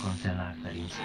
contra la apariencia.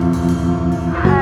Bye.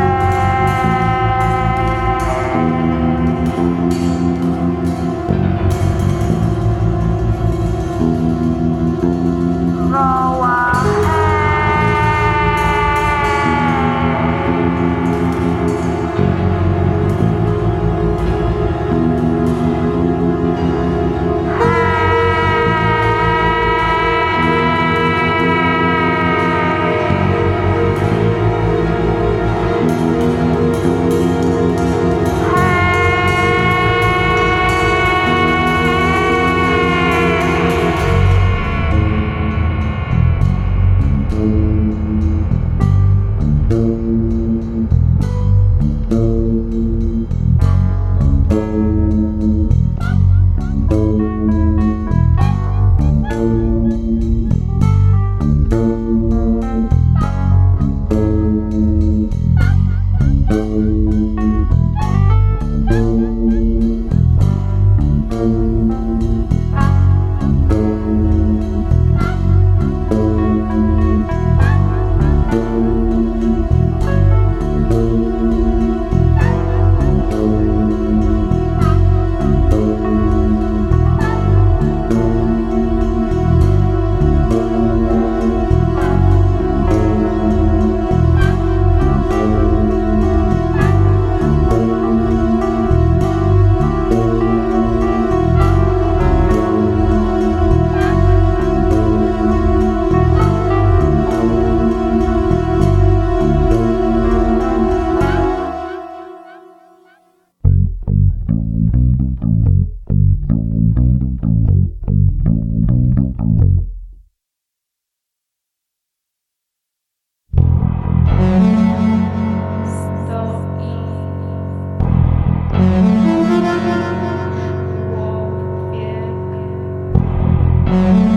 Mm-hmm.